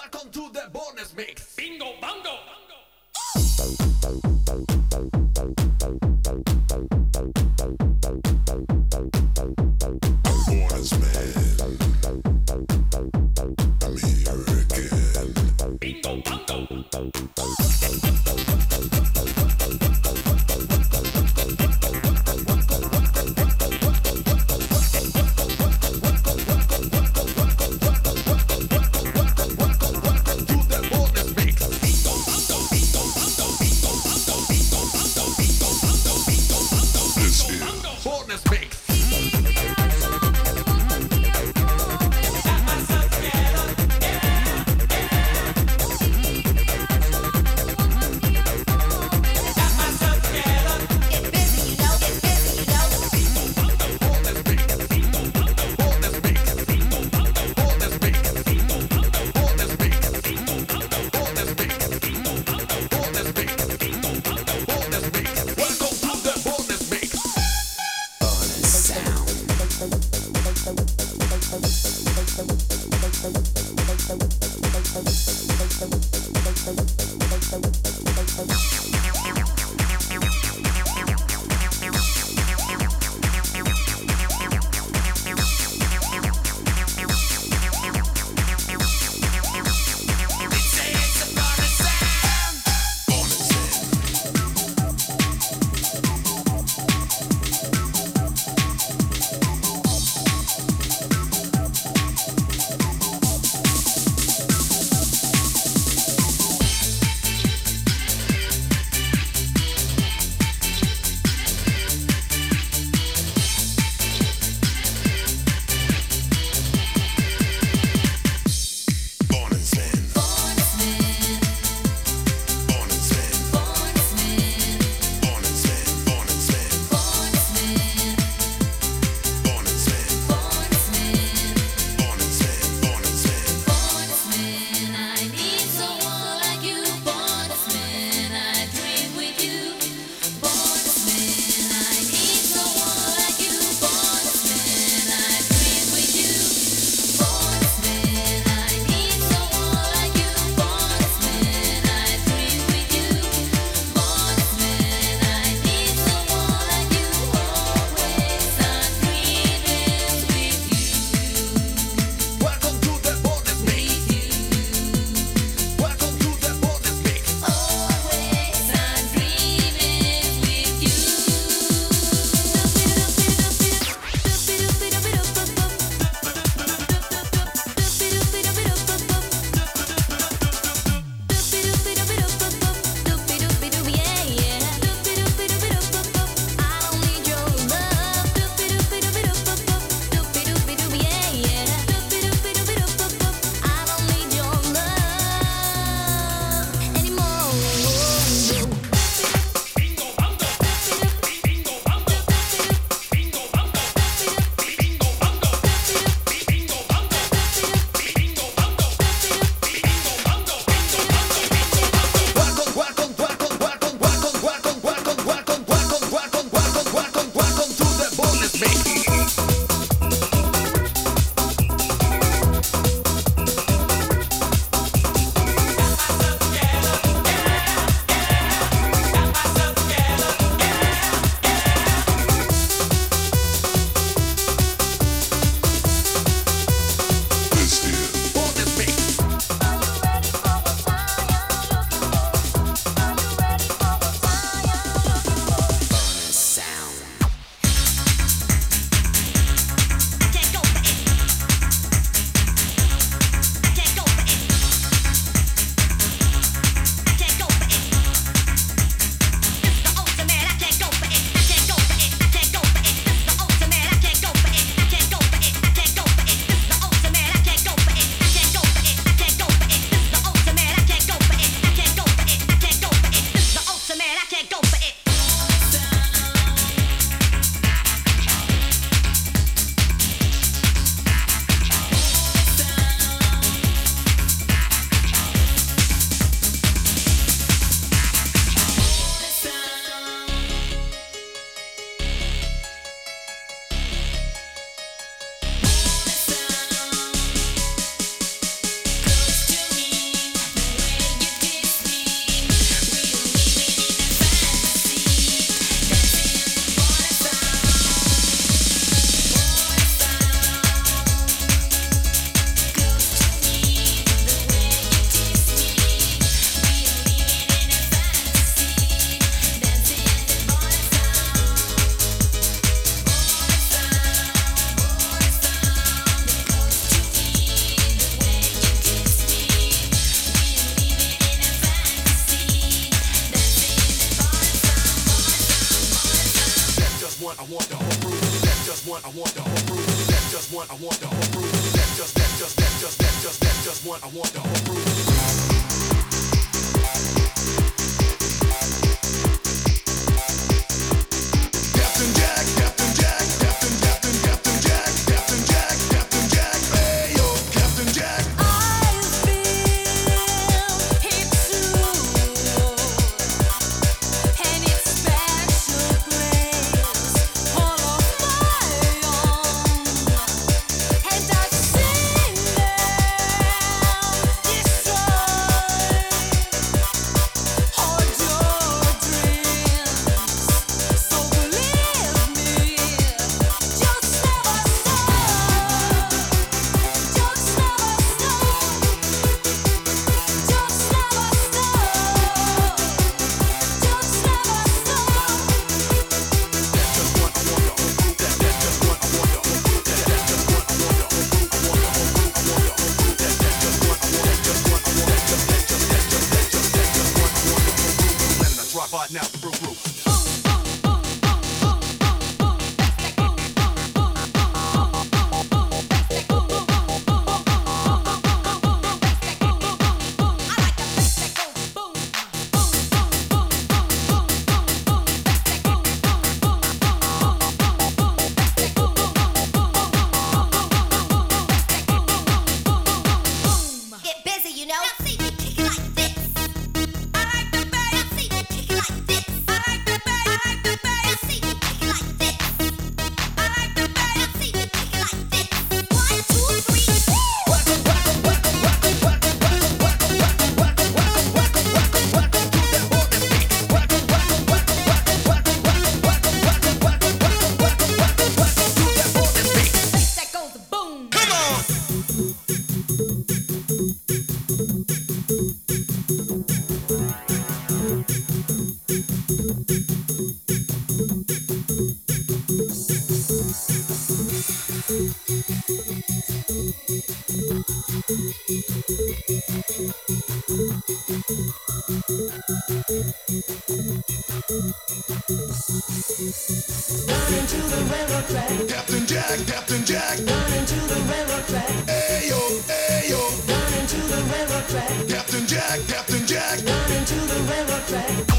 Welcome to the bonus mix. Bingo, bongo. Bonus man. I'm here again. Bingo, bongo. just me. Thank you. one, I want the whole proof. That's just one, I want the whole proof. That's just, that just, that just, that just, that just one, I want the whole proof. Running to the railroad track.